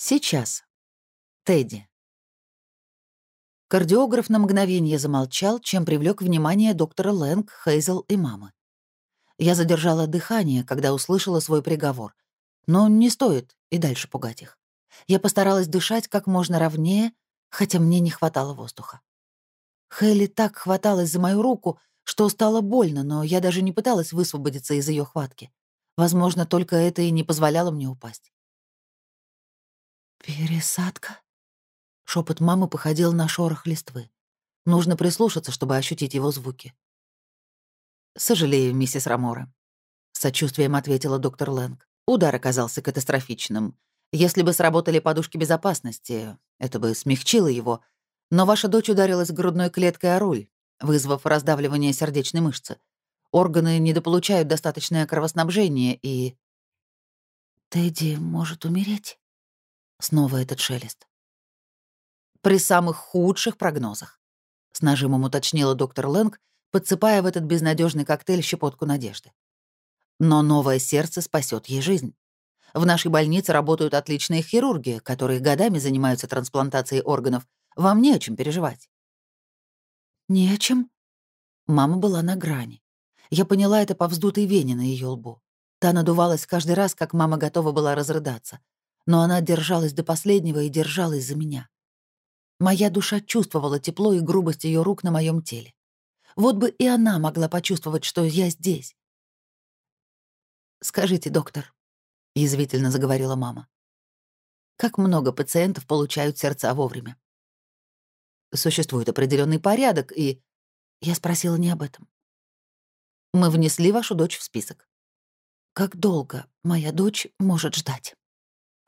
Сейчас. Тедди. Кардиограф на мгновение замолчал, чем привлек внимание доктора Лэнг, Хейзел и мамы. Я задержала дыхание, когда услышала свой приговор. Но не стоит и дальше пугать их. Я постаралась дышать как можно ровнее, хотя мне не хватало воздуха. Хейли так хваталась за мою руку, что стало больно, но я даже не пыталась высвободиться из ее хватки. Возможно, только это и не позволяло мне упасть. «Пересадка?» Шепот мамы походил на шорох листвы. Нужно прислушаться, чтобы ощутить его звуки. «Сожалею, миссис Рамора», — сочувствием ответила доктор Лэнг. Удар оказался катастрофичным. Если бы сработали подушки безопасности, это бы смягчило его. Но ваша дочь ударилась грудной клеткой о руль, вызвав раздавливание сердечной мышцы. Органы недополучают достаточное кровоснабжение и... «Тедди может умереть?» Снова этот шелест. «При самых худших прогнозах», — с нажимом уточнила доктор Лэнг, подсыпая в этот безнадежный коктейль щепотку надежды. «Но новое сердце спасет ей жизнь. В нашей больнице работают отличные хирурги, которые годами занимаются трансплантацией органов. Вам не о чем переживать». «Не о чем?» Мама была на грани. Я поняла это по вздутой вене на ее лбу. Та надувалась каждый раз, как мама готова была разрыдаться но она держалась до последнего и держалась за меня. Моя душа чувствовала тепло и грубость ее рук на моем теле. Вот бы и она могла почувствовать, что я здесь. «Скажите, доктор», — язвительно заговорила мама, «как много пациентов получают сердца вовремя?» «Существует определенный порядок, и...» Я спросила не об этом. «Мы внесли вашу дочь в список». «Как долго моя дочь может ждать?»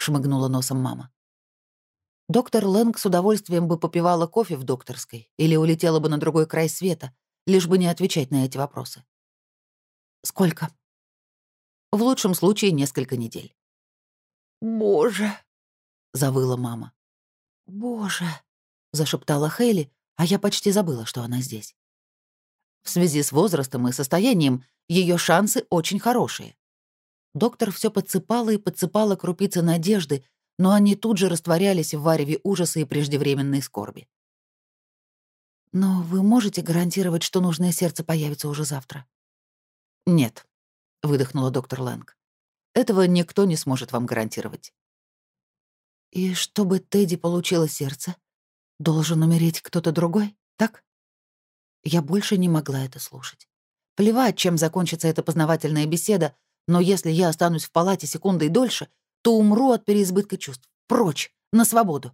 Шмыгнула носом мама. Доктор Лэнг с удовольствием бы попивала кофе в докторской или улетела бы на другой край света, лишь бы не отвечать на эти вопросы. «Сколько?» «В лучшем случае несколько недель». «Боже!» — завыла мама. «Боже!» — зашептала Хейли, а я почти забыла, что она здесь. В связи с возрастом и состоянием ее шансы очень хорошие. Доктор все подсыпала и подсыпала крупицы надежды, но они тут же растворялись в вареве ужаса и преждевременной скорби. «Но вы можете гарантировать, что нужное сердце появится уже завтра?» «Нет», — выдохнула доктор Лэнг. «Этого никто не сможет вам гарантировать». «И чтобы Тедди получила сердце, должен умереть кто-то другой, так?» Я больше не могла это слушать. Плевать, чем закончится эта познавательная беседа, но если я останусь в палате секундой дольше, то умру от переизбытка чувств. Прочь, на свободу.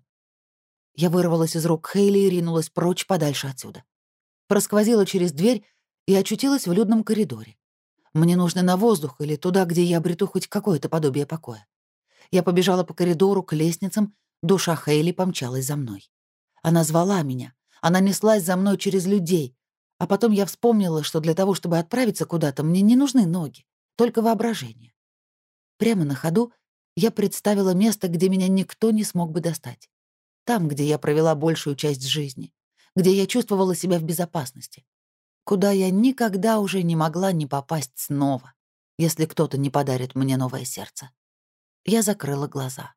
Я вырвалась из рук Хейли и ринулась прочь подальше отсюда. Просквозила через дверь и очутилась в людном коридоре. Мне нужно на воздух или туда, где я обрету хоть какое-то подобие покоя. Я побежала по коридору к лестницам, душа Хейли помчалась за мной. Она звала меня, она неслась за мной через людей, а потом я вспомнила, что для того, чтобы отправиться куда-то, мне не нужны ноги только воображение. Прямо на ходу я представила место, где меня никто не смог бы достать. Там, где я провела большую часть жизни, где я чувствовала себя в безопасности, куда я никогда уже не могла не попасть снова, если кто-то не подарит мне новое сердце. Я закрыла глаза.